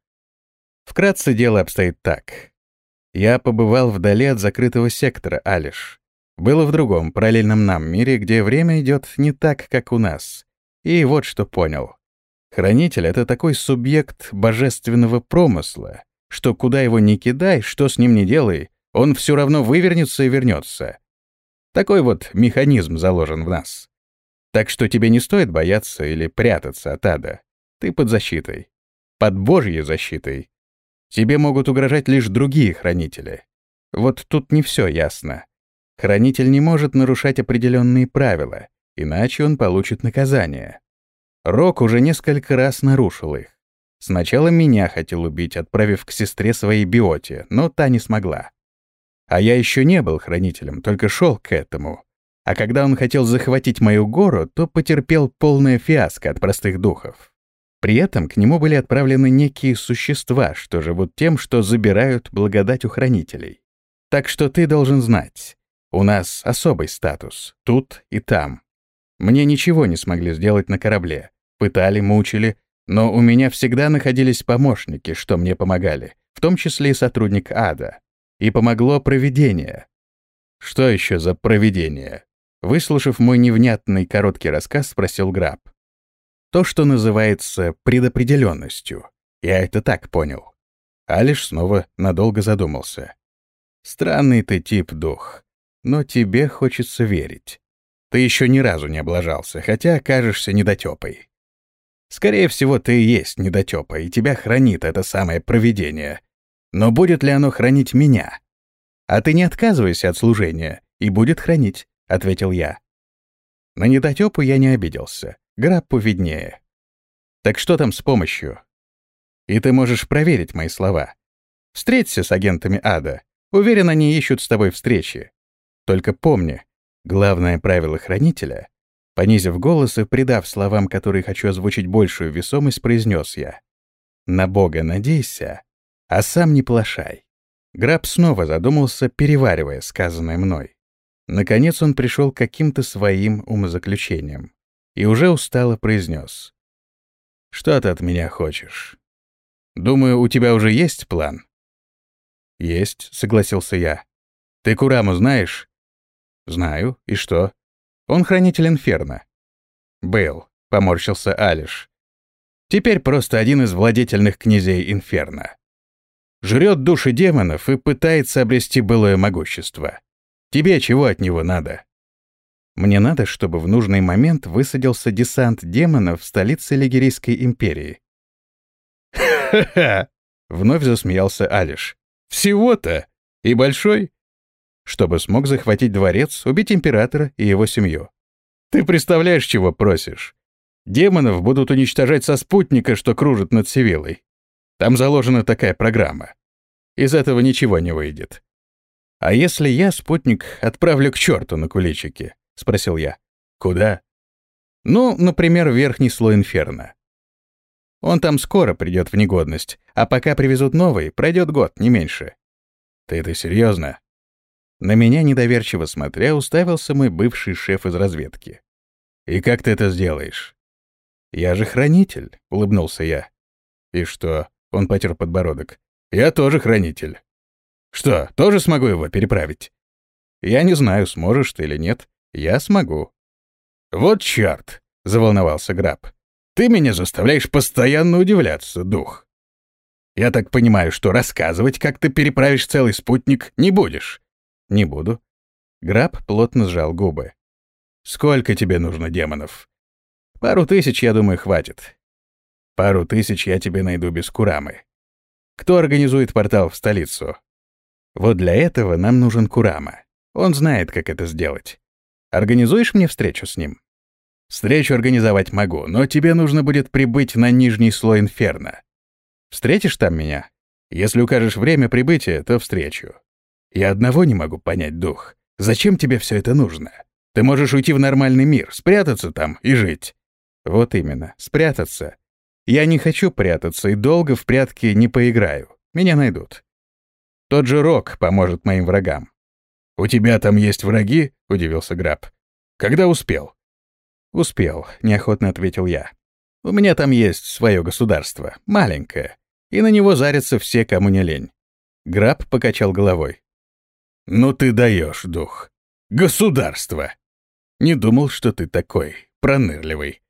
Speaker 1: Вкратце дело обстоит так. Я побывал вдали от закрытого сектора, Алиш. Было в другом, параллельном нам мире, где время идет не так, как у нас. И вот что понял. Хранитель — это такой субъект божественного промысла, что куда его ни кидай, что с ним ни делай, он все равно вывернется и вернется. Такой вот механизм заложен в нас. Так что тебе не стоит бояться или прятаться от ада. Ты под защитой. Под Божьей защитой. Тебе могут угрожать лишь другие хранители. Вот тут не все ясно. Хранитель не может нарушать определенные правила, иначе он получит наказание. Рок уже несколько раз нарушил их. Сначала меня хотел убить, отправив к сестре своей биоте, но та не смогла. А я еще не был хранителем, только шел к этому. А когда он хотел захватить мою гору, то потерпел полное фиаско от простых духов. При этом к нему были отправлены некие существа, что живут тем, что забирают благодать у хранителей. Так что ты должен знать, у нас особый статус, тут и там. Мне ничего не смогли сделать на корабле. Пытали, мучили, но у меня всегда находились помощники, что мне помогали, в том числе и сотрудник ада. И помогло провидение. Что еще за провидение? Выслушав мой невнятный короткий рассказ, спросил Граб. То, что называется предопределенностью. Я это так понял. Алиш снова надолго задумался. Странный ты тип, дух но тебе хочется верить. Ты еще ни разу не облажался, хотя кажешься недотепой. Скорее всего, ты и есть недотепа, и тебя хранит это самое провидение. Но будет ли оно хранить меня? А ты не отказывайся от служения, и будет хранить, — ответил я. На недотепу я не обиделся, граппу виднее. Так что там с помощью? И ты можешь проверить мои слова. Встреться с агентами ада. Уверен, они ищут с тобой встречи. Только помни, главное правило хранителя — понизив голос и придав словам, которые хочу озвучить большую весомость, произнес я. «На Бога надейся, а сам не плашай». Граб снова задумался, переваривая сказанное мной. Наконец он пришел к каким-то своим умозаключениям и уже устало произнес. «Что ты от меня хочешь? Думаю, у тебя уже есть план?» «Есть», — согласился я. «Ты Кураму знаешь?» «Знаю. И что?» «Он хранитель Инферно». «Был», — поморщился Алиш. «Теперь просто один из владетельных князей Инферно. Жрет души демонов и пытается обрести былое могущество. Тебе чего от него надо?» «Мне надо, чтобы в нужный момент высадился десант демонов в столице Лигерийской империи».
Speaker 2: «Ха-ха!» — вновь засмеялся Алиш. «Всего-то? И большой?
Speaker 1: Чтобы смог захватить дворец, убить императора и его семью.
Speaker 2: Ты представляешь, чего просишь? Демонов будут уничтожать со спутника, что кружит над Севилой. Там заложена такая программа. Из этого ничего не выйдет.
Speaker 1: «А если я спутник отправлю к черту на куличики?» — спросил я.
Speaker 2: «Куда?»
Speaker 1: «Ну, например, верхний слой инферно. Он там скоро придет в негодность, а пока привезут новый, пройдет год, не меньше».
Speaker 2: «Ты это серьезно?
Speaker 1: На меня, недоверчиво смотря, уставился мой бывший шеф из разведки. «И как ты это сделаешь?» «Я же хранитель», — улыбнулся я. «И что?» — он потер подбородок. «Я тоже хранитель». «Что, тоже смогу его переправить?» «Я не знаю, сможешь ты или нет. Я смогу». «Вот чёрт!» — заволновался Граб. «Ты меня заставляешь постоянно удивляться, дух. Я так понимаю, что рассказывать, как ты переправишь целый спутник, не будешь?» «Не буду». Граб плотно сжал губы. «Сколько тебе нужно демонов?» «Пару тысяч, я думаю, хватит. Пару тысяч я тебе найду без Курамы. Кто организует портал в столицу?» «Вот для этого нам нужен Курама. Он знает, как это сделать. Организуешь мне встречу с ним?» «Встречу организовать могу, но тебе нужно будет прибыть на нижний слой инферно. Встретишь там меня? Если укажешь время прибытия, то встречу. Я одного не могу понять, дух. Зачем тебе все это нужно? Ты можешь уйти в нормальный мир, спрятаться там и жить. Вот именно, спрятаться. Я не хочу прятаться и долго в прятки не поиграю. Меня найдут. Тот же Рок поможет моим врагам. «У тебя там есть враги?» — удивился Граб. «Когда успел?» «Успел», — неохотно ответил я. «У меня там есть свое государство, маленькое, и на него зарятся все, кому не лень». Граб покачал головой. «Ну ты даешь, дух. Государство!» «Не думал, что ты такой, пронырливый.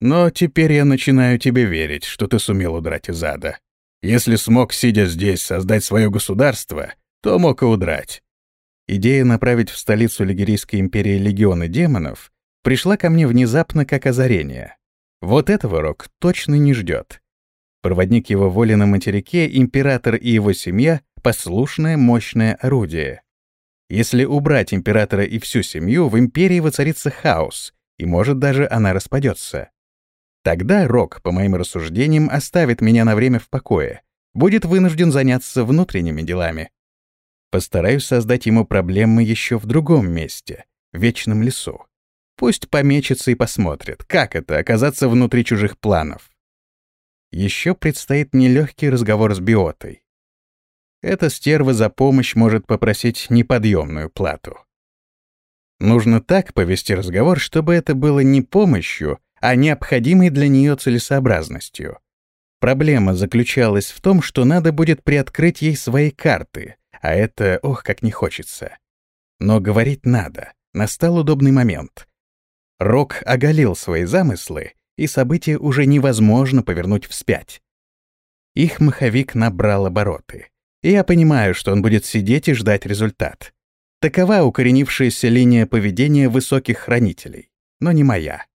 Speaker 1: Но теперь я начинаю тебе верить, что ты сумел удрать из ада. Если смог, сидя здесь, создать свое государство, то мог и удрать». Идея направить в столицу Лигерийской империи легионы демонов пришла ко мне внезапно как озарение. Вот этого Рок точно не ждет. Проводник его воли на материке, император и его семья послушное, мощное орудие. Если убрать императора и всю семью, в империи воцарится хаос, и, может, даже она распадется. Тогда Рок, по моим рассуждениям, оставит меня на время в покое, будет вынужден заняться внутренними делами. Постараюсь создать ему проблемы еще в другом месте, в Вечном лесу. Пусть помечется и посмотрит, как это — оказаться внутри чужих планов. Еще предстоит нелегкий разговор с Биотой эта стерва за помощь может попросить неподъемную плату. Нужно так повести разговор, чтобы это было не помощью, а необходимой для нее целесообразностью. Проблема заключалась в том, что надо будет приоткрыть ей свои карты, а это, ох, как не хочется. Но говорить надо. Настал удобный момент. Рок оголил свои замыслы, и события уже невозможно повернуть вспять. Их маховик набрал обороты и я понимаю, что он будет сидеть и ждать результат. Такова укоренившаяся линия поведения высоких хранителей, но не моя.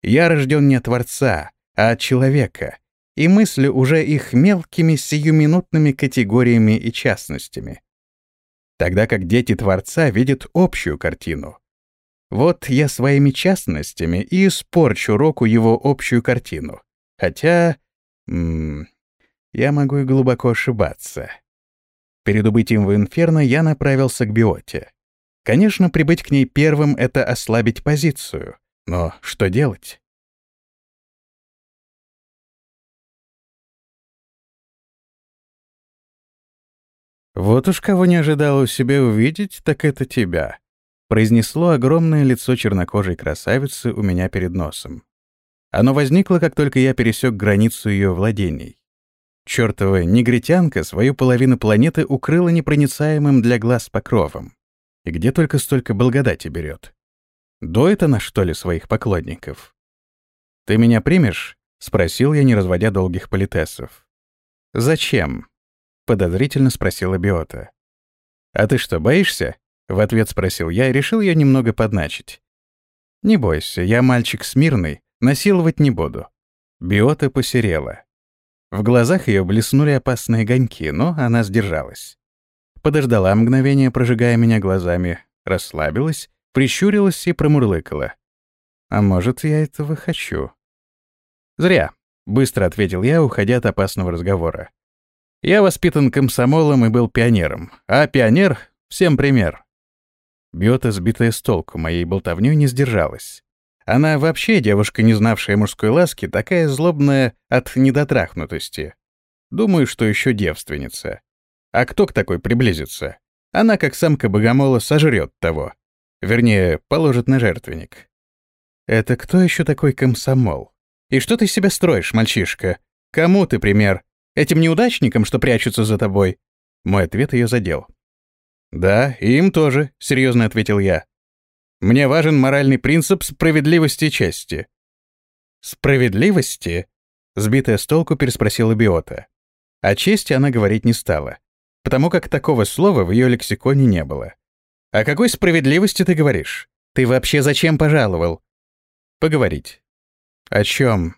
Speaker 1: Я рожден не от Творца, а от человека, и мыслю уже их мелкими сиюминутными категориями и частностями. Тогда как дети Творца видят общую картину. Вот я своими частностями и испорчу Року его общую картину. Хотя... М -м, я могу и глубоко ошибаться. Перед убытием в Инферно я направился к Биоте. Конечно, прибыть к ней первым — это ослабить позицию. Но что делать? «Вот уж кого не ожидал у себя увидеть, так это тебя», — произнесло огромное лицо чернокожей красавицы у меня перед носом. Оно возникло, как только я пересек границу ее владений. Чёртова негритянка свою половину планеты укрыла непроницаемым для глаз покровом. И где только столько благодати берет. Доит она, что ли, своих поклонников? «Ты меня примешь?» — спросил я, не разводя долгих политесов. «Зачем?» — подозрительно спросила Биота. «А ты что, боишься?» — в ответ спросил я и решил ее немного подначить. «Не бойся, я мальчик смирный, насиловать не буду». Биота посерела. В глазах ее блеснули опасные огоньки, но она сдержалась. Подождала мгновение, прожигая меня глазами, расслабилась, прищурилась и промурлыкала. «А может, я этого хочу?» «Зря», — быстро ответил я, уходя от опасного разговора. «Я воспитан комсомолом и был пионером, а пионер — всем пример». Биота, сбитая с толку моей болтовнёй, не сдержалась. Она вообще девушка, не знавшая мужской ласки, такая злобная от недотрахнутости. Думаю, что еще девственница. А кто к такой приблизится? Она, как самка богомола, сожрет того. Вернее, положит на жертвенник. Это кто еще такой комсомол? И что ты себя строишь, мальчишка? Кому ты пример? Этим неудачникам, что прячутся за тобой?» Мой ответ ее задел. «Да, им тоже», — серьезно ответил я. «Мне важен моральный принцип справедливости и чести». «Справедливости?» — сбитая с толку переспросила Биота. О чести она говорить не стала, потому как такого слова в ее лексиконе не было. «О какой справедливости ты говоришь? Ты вообще зачем пожаловал?» «Поговорить». «О чем?»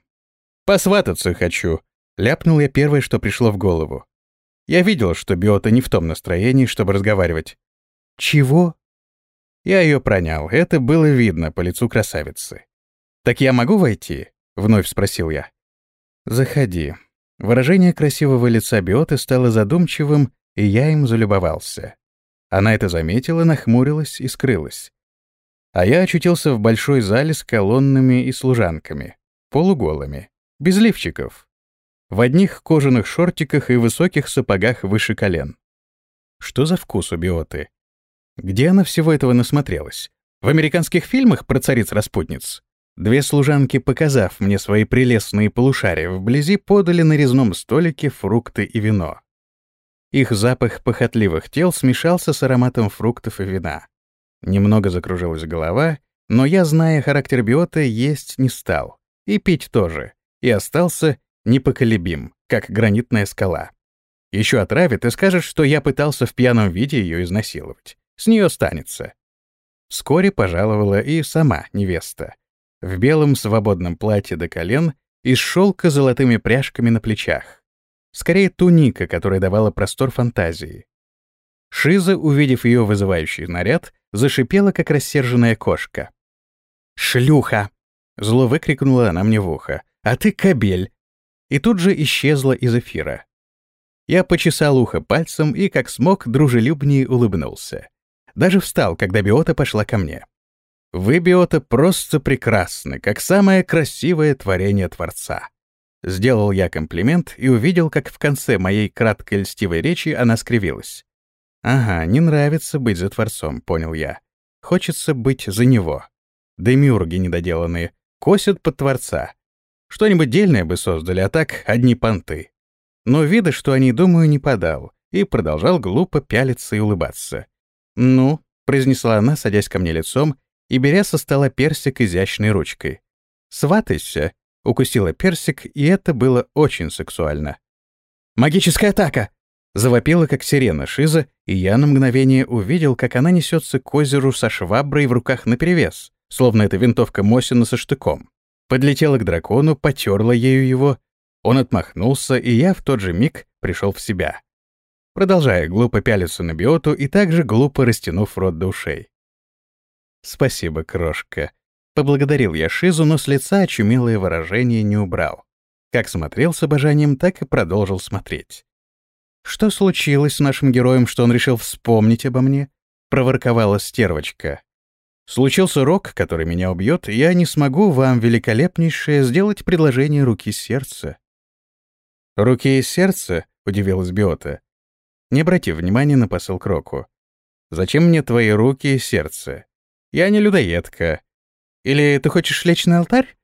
Speaker 1: «Посвататься хочу», Ляпнул я первое, что пришло в голову. Я видел, что Биота не в том настроении, чтобы разговаривать. «Чего?» Я ее пронял, это было видно по лицу красавицы. «Так я могу войти?» — вновь спросил я. «Заходи». Выражение красивого лица Биоты стало задумчивым, и я им залюбовался. Она это заметила, нахмурилась и скрылась. А я очутился в большой зале с колоннами и служанками, полуголыми, без лифчиков, в одних кожаных шортиках и высоких сапогах выше колен. Что за вкус у биоты? Где она всего этого насмотрелась? В американских фильмах про цариц-распутниц? Две служанки, показав мне свои прелестные полушария вблизи, подали на резном столике фрукты и вино. Их запах похотливых тел смешался с ароматом фруктов и вина. Немного закружилась голова, но я, зная характер биота, есть не стал. И пить тоже. И остался непоколебим, как гранитная скала. Еще отравит и скажет, что я пытался в пьяном виде ее изнасиловать. С нее станется. Вскоре пожаловала и сама невеста. В белом свободном платье до колен и с шелка золотыми пряжками на плечах. Скорее туника, которая давала простор фантазии. Шиза, увидев ее вызывающий наряд, зашипела, как рассерженная кошка. «Шлюха!» — зло выкрикнула она мне в ухо. «А ты кобель! и тут же исчезла из эфира. Я почесал ухо пальцем и, как смог, дружелюбнее улыбнулся. Даже встал, когда Биота пошла ко мне. «Вы, Биота, просто прекрасны, как самое красивое творение Творца». Сделал я комплимент и увидел, как в конце моей краткой льстивой речи она скривилась. «Ага, не нравится быть за Творцом», — понял я. «Хочется быть за Него». Демиурги недоделанные косят под Творца, что-нибудь дельное бы создали, а так одни понты. Но вида, что они думаю, не подал, и продолжал глупо пялиться и улыбаться. «Ну», — произнесла она, садясь ко мне лицом и беря со стола персик изящной ручкой. «Сватайся», — укусила персик, и это было очень сексуально. «Магическая атака!» — завопила, как сирена Шиза, и я на мгновение увидел, как она несется к озеру со шваброй в руках наперевес, словно это винтовка Мосина со штыком подлетела к дракону, потерла ею его. Он отмахнулся, и я в тот же миг пришел в себя. Продолжая глупо пялиться на биоту и также глупо растянув рот до ушей. «Спасибо, крошка». Поблагодарил я Шизу, но с лица очумелое выражение не убрал. Как смотрел с обожанием, так и продолжил смотреть. «Что случилось с нашим героем, что он решил вспомнить обо мне?» — проворковала стервочка. Случился рок, который меня убьет, и я не смогу вам, великолепнейшее, сделать предложение руки сердца. «Руки и сердце?» — удивилась Биота. Не обрати внимания на посыл к року. «Зачем мне твои руки и сердце? Я не людоедка. Или ты хочешь лечь на алтарь?»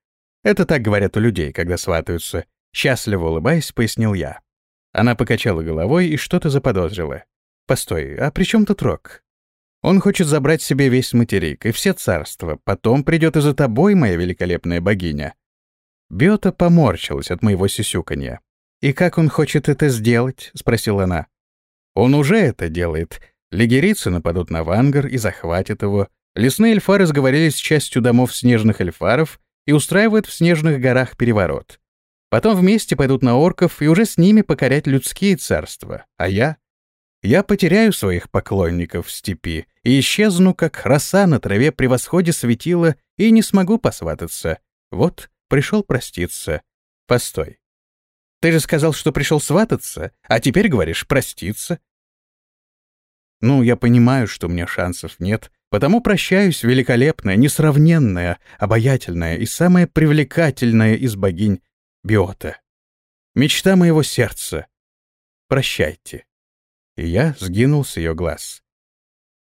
Speaker 1: Это так говорят у людей, когда сватаются. Счастливо улыбаясь, пояснил я. Она покачала головой и что-то заподозрила. «Постой, а при чем тут рок?» Он хочет забрать себе весь материк и все царства. Потом придет и за тобой, моя великолепная богиня». Бета поморщилась от моего сисюканья. «И как он хочет это сделать?» — спросила она. «Он уже это делает. Лигерийцы нападут на Вангар и захватят его. Лесные эльфары сговорились с частью домов снежных эльфаров и устраивают в снежных горах переворот. Потом вместе пойдут на орков и уже с ними покорять людские царства. А я? Я потеряю своих поклонников в степи и исчезну, как роса на траве при восходе светила, и не смогу посвататься. Вот, пришел проститься. Постой. Ты же сказал, что пришел свататься, а теперь говоришь проститься. Ну, я понимаю, что у меня шансов нет, потому прощаюсь, великолепная, несравненная, обаятельная и самая привлекательная из богинь Биота. Мечта моего сердца. Прощайте и я сгинул с ее глаз.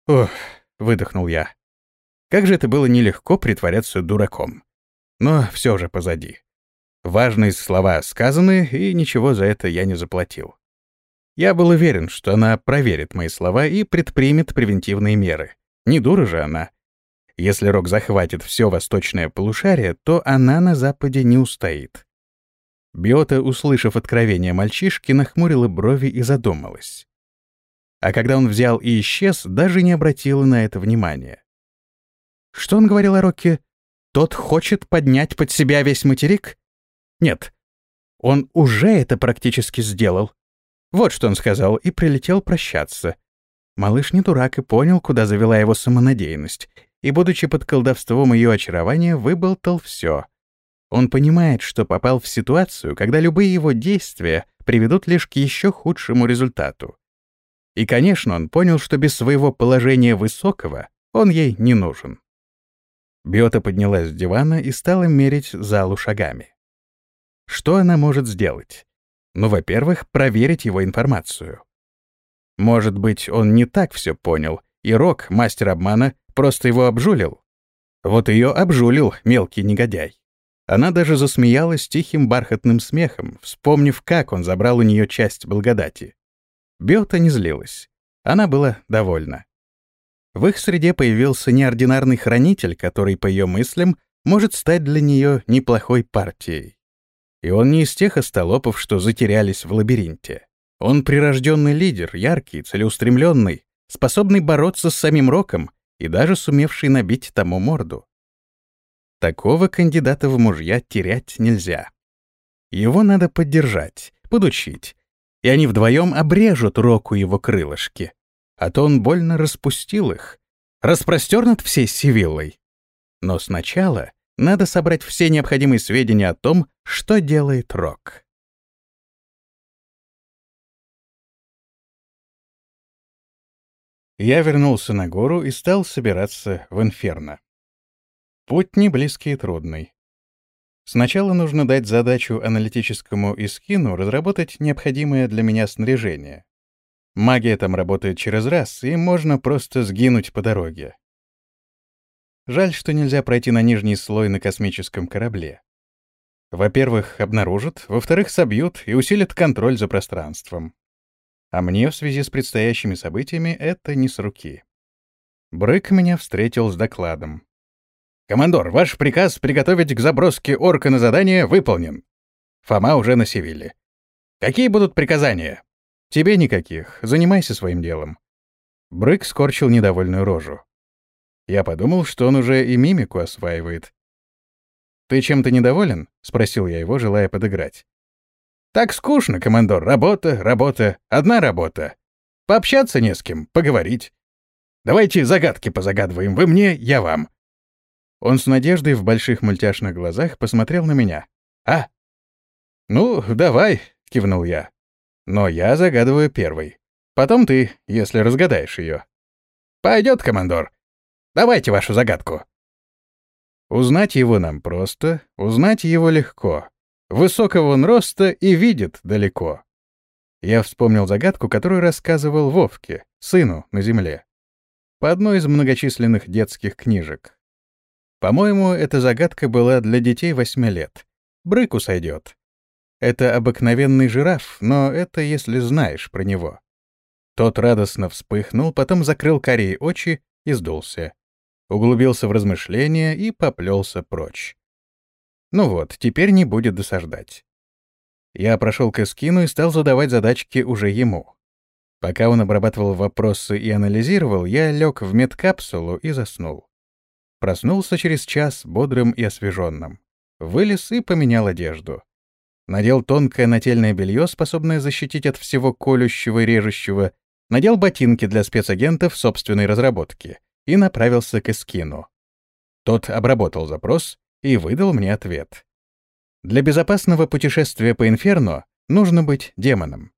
Speaker 1: Ох, выдохнул я. Как же это было нелегко притворяться дураком. Но все же позади. Важные слова сказаны, и ничего за это я не заплатил. Я был уверен, что она проверит мои слова и предпримет превентивные меры. Не дура же она. Если Рок захватит все восточное полушарие, то она на Западе не устоит. Биота, услышав откровение мальчишки, нахмурила брови и задумалась. А когда он взял и исчез, даже не обратила на это внимания. Что он говорил о Роке? Тот хочет поднять под себя весь материк? Нет, он уже это практически сделал. Вот что он сказал, и прилетел прощаться. Малыш не дурак и понял, куда завела его самонадеянность, и, будучи под колдовством ее очарования, выболтал все. Он понимает, что попал в ситуацию, когда любые его действия приведут лишь к еще худшему результату. И, конечно, он понял, что без своего положения высокого он ей не нужен. Биота поднялась с дивана и стала мерить залу шагами. Что она может сделать? Ну, во-первых, проверить его информацию. Может быть, он не так все понял, и Рок, мастер обмана, просто его обжулил. Вот ее обжулил мелкий негодяй. Она даже засмеялась тихим бархатным смехом, вспомнив, как он забрал у нее часть благодати. Биота не злилась. Она была довольна. В их среде появился неординарный хранитель, который, по ее мыслям, может стать для нее неплохой партией. И он не из тех остолопов, что затерялись в лабиринте. Он прирожденный лидер, яркий, целеустремленный, способный бороться с самим Роком и даже сумевший набить тому морду. Такого кандидата в мужья терять нельзя. Его надо поддержать, подучить, и они вдвоем обрежут Року его крылышки, а то он больно распустил их, распростернут всей Сивиллой. Но сначала надо собрать все необходимые сведения о том, что делает Рок. Я вернулся на гору и стал собираться в Инферно. Путь не близкий и трудный. Сначала нужно дать задачу аналитическому Искину разработать необходимое для меня снаряжение. Магия там работает через раз, и можно просто сгинуть по дороге. Жаль, что нельзя пройти на нижний слой на космическом корабле. Во-первых, обнаружат, во-вторых, собьют и усилят контроль за пространством. А мне в связи с предстоящими событиями это не с руки. Брык меня встретил с докладом. «Командор, ваш приказ приготовить к заброске орка на задание выполнен. Фома уже на Севилле. Какие будут приказания?» «Тебе никаких. Занимайся своим делом». Брык скорчил недовольную рожу. Я подумал, что он уже и мимику осваивает. «Ты чем-то недоволен?» — спросил я его, желая подыграть. «Так скучно, командор. Работа, работа, одна работа. Пообщаться не с кем, поговорить. Давайте загадки позагадываем. Вы мне, я вам». Он с надеждой в больших мультяшных глазах посмотрел на меня. «А?» «Ну, давай», — кивнул я. «Но я загадываю первый. Потом ты, если разгадаешь ее». «Пойдет, командор. Давайте вашу загадку». Узнать его нам просто, узнать его легко. Высокого он роста и видит далеко. Я вспомнил загадку, которую рассказывал Вовке, сыну на земле, по одной из многочисленных детских книжек. По-моему, эта загадка была для детей восьми лет. Брыку сойдет. Это обыкновенный жираф, но это если знаешь про него. Тот радостно вспыхнул, потом закрыл карие очи и сдулся углубился в размышления и поплелся прочь. Ну вот, теперь не будет досаждать. Я прошел к Эскину и стал задавать задачки уже ему. Пока он обрабатывал вопросы и анализировал, я лег в медкапсулу и заснул. Проснулся через час бодрым и освеженным. Вылез и поменял одежду. Надел тонкое нательное белье, способное защитить от всего колющего и режущего. Надел ботинки для спецагентов собственной разработки и направился к Эскину. Тот обработал запрос и выдал мне ответ. Для безопасного путешествия по Инферно нужно быть демоном.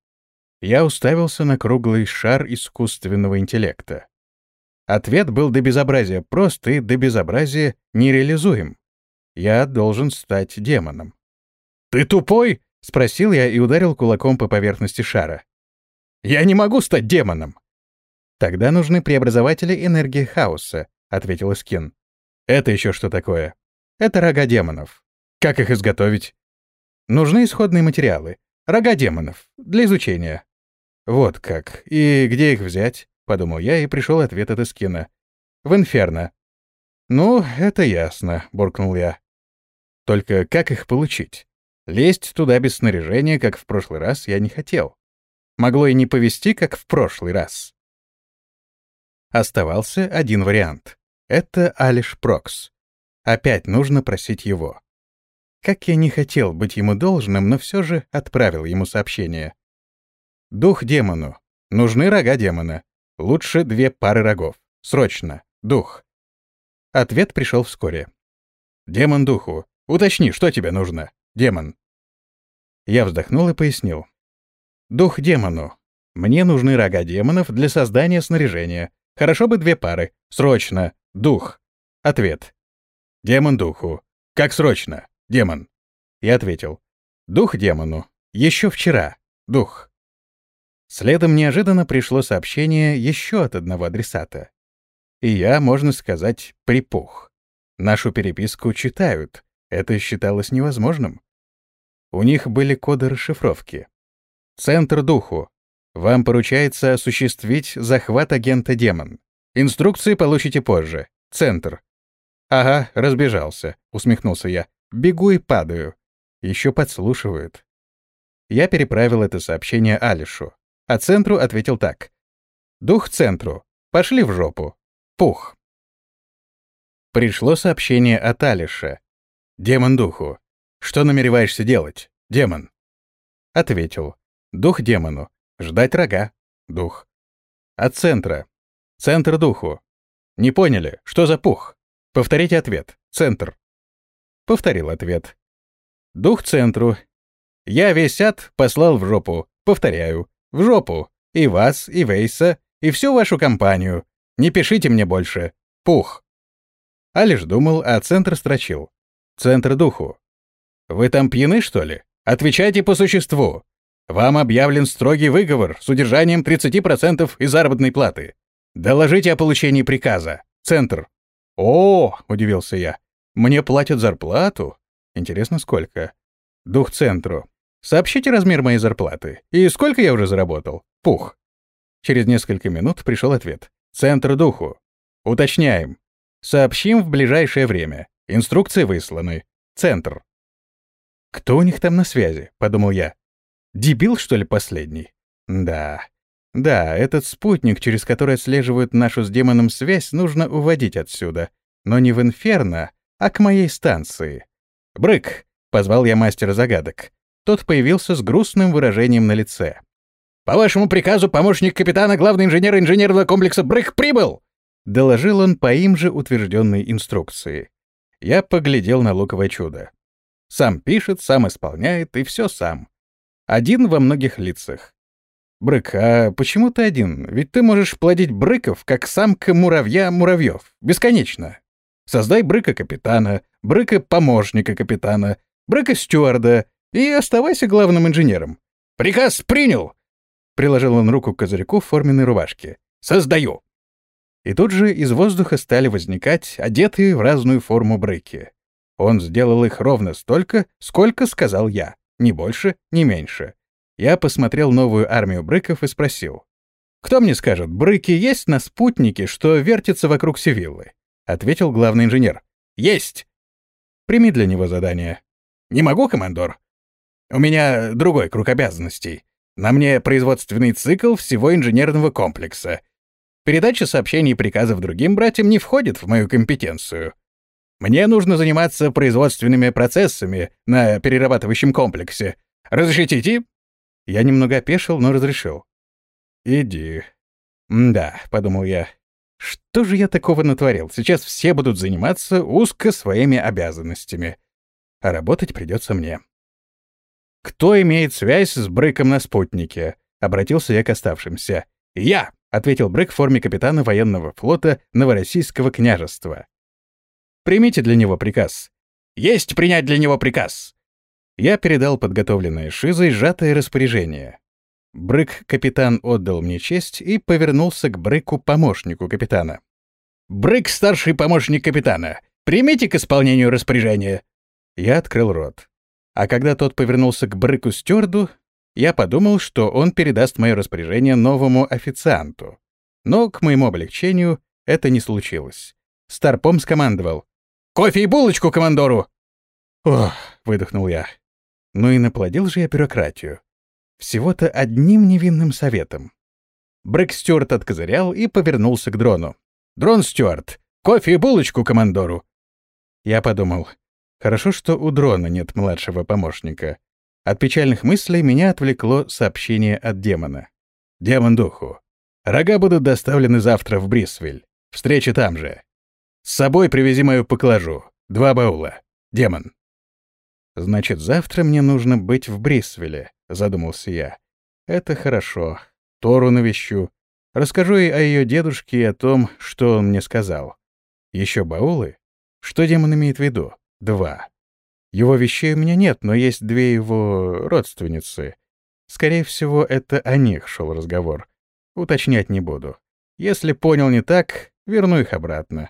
Speaker 1: Я уставился на круглый шар искусственного интеллекта. Ответ был до безобразия прост и до безобразия нереализуем. Я должен стать демоном. «Ты тупой?» — спросил я и ударил кулаком по поверхности шара. «Я не могу стать демоном!» Тогда нужны преобразователи энергии хаоса, ответил Скин. Это еще что такое? Это рога демонов. Как их изготовить? Нужны исходные материалы. Рога демонов. Для изучения. Вот как. И где их взять? Подумал я, и пришел ответ от Эскина. В Инферно. Ну, это ясно, буркнул я. Только как их получить? Лезть туда без снаряжения, как в прошлый раз, я не хотел. Могло и не повести, как в прошлый раз. Оставался один вариант. Это Алиш Прокс. Опять нужно просить его. Как я не хотел быть ему должным, но все же отправил ему сообщение. «Дух демону. Нужны рога демона. Лучше две пары рогов. Срочно. Дух». Ответ пришел вскоре. «Демон духу. Уточни, что тебе нужно, демон?» Я вздохнул и пояснил. «Дух демону. Мне нужны рога демонов для создания снаряжения. Хорошо бы две пары. Срочно. Дух». Ответ. «Демон духу. Как срочно, демон?» Я ответил. «Дух демону. Еще вчера. Дух». Следом неожиданно пришло сообщение еще от одного адресата. И я, можно сказать, припух. Нашу переписку читают. Это считалось невозможным. У них были коды расшифровки. Центр духу. Вам поручается осуществить захват агента демон. Инструкции получите позже. Центр. Ага, разбежался, усмехнулся я. Бегу и падаю. Еще подслушивают. Я переправил это сообщение Алишу, а центру ответил так. Дух центру. Пошли в жопу. Пух. Пришло сообщение от Алиша. Демон духу. Что намереваешься делать, демон? Ответил. Дух демону. Ждать рога. Дух. От центра. Центр духу. Не поняли, что за пух? Повторите ответ. Центр. Повторил ответ. Дух центру. Я весь ад послал в жопу. Повторяю. В жопу. И вас, и Вейса, и всю вашу компанию. Не пишите мне больше. Пух. А лишь думал, а центр строчил. Центр духу. Вы там пьяны, что ли? Отвечайте по существу. Вам объявлен строгий выговор с удержанием 30% из заработной платы. Доложите о получении приказа. Центр. О, удивился я. Мне платят зарплату? Интересно, сколько? Дух центру. Сообщите размер моей зарплаты. И сколько я уже заработал? Пух. Через несколько минут пришел ответ. Центр духу. Уточняем. Сообщим в ближайшее время. Инструкции высланы. Центр. «Кто у них там на связи?» — подумал я. «Дебил, что ли, последний?» «Да. Да, этот спутник, через который отслеживают нашу с демоном связь, нужно уводить отсюда. Но не в Инферно, а к моей станции. «Брык!» — позвал я мастера загадок. Тот появился с грустным выражением на лице. «По вашему приказу помощник капитана, главный инженер инженерного комплекса Брык прибыл!» — доложил он по им же утвержденной инструкции. Я поглядел на луковое чудо. Сам пишет, сам исполняет, и все сам. Один во многих лицах. Брык, а почему ты один? Ведь ты можешь плодить брыков, как самка муравья муравьев. Бесконечно. Создай брыка капитана, брыка помощника капитана, брыка стюарда и оставайся главным инженером. Приказ принял! Приложил он руку к козырьку в форменной рубашке. Создаю! И тут же из воздуха стали возникать одетые в разную форму брыки. Он сделал их ровно столько, сколько сказал я, ни больше, ни меньше. Я посмотрел новую армию брыков и спросил. «Кто мне скажет, брыки есть на спутнике, что вертится вокруг Севиллы?» Ответил главный инженер. «Есть!» «Прими для него задание». «Не могу, командор. У меня другой круг обязанностей. На мне производственный цикл всего инженерного комплекса. Передача сообщений и приказов другим братьям не входит в мою компетенцию. Мне нужно заниматься производственными процессами на перерабатывающем комплексе. Разрешите идти?» Я немного опешил, но разрешил. «Иди». «Да», — подумал я. «Что же я такого натворил? Сейчас все будут заниматься узко своими обязанностями. А работать придется мне». «Кто имеет связь с Брыком на спутнике?» — обратился я к оставшимся. «Я!» — ответил Брык в форме капитана военного флота Новороссийского княжества. Примите для него приказ». «Есть принять для него приказ!» Я передал подготовленное Шизой сжатое распоряжение. Брык-капитан отдал мне честь и повернулся к Брыку-помощнику капитана.
Speaker 2: «Брык — старший помощник капитана. Примите к исполнению распоряжение».
Speaker 1: Я открыл рот. А когда тот повернулся к Брыку-стюарду, я подумал, что он передаст мое распоряжение новому официанту. Но, к моему облегчению, это не случилось. Старпом скомандовал.
Speaker 2: «Кофе и булочку командору!»
Speaker 1: «Ох», — выдохнул я. Ну и наплодил же я бюрократию. Всего-то одним невинным советом. Брэк Стюарт откозырял и повернулся к дрону.
Speaker 2: «Дрон Стюарт, кофе и булочку командору!»
Speaker 1: Я подумал, хорошо, что у дрона нет младшего помощника. От печальных мыслей меня отвлекло сообщение от демона.
Speaker 2: «Демон духу. Рога будут доставлены завтра в Брисвель. Встреча там же. С собой привези мою поклажу. Два баула. Демон».
Speaker 1: «Значит, завтра мне нужно быть в Брисвеле», — задумался я. «Это хорошо. Тору навещу. Расскажу ей о ее дедушке и о том, что он мне сказал. Еще баулы? Что демон имеет в виду? Два. Его вещей у меня нет, но есть две его родственницы. Скорее всего, это о них шел разговор. Уточнять не буду. Если понял не так, верну их обратно.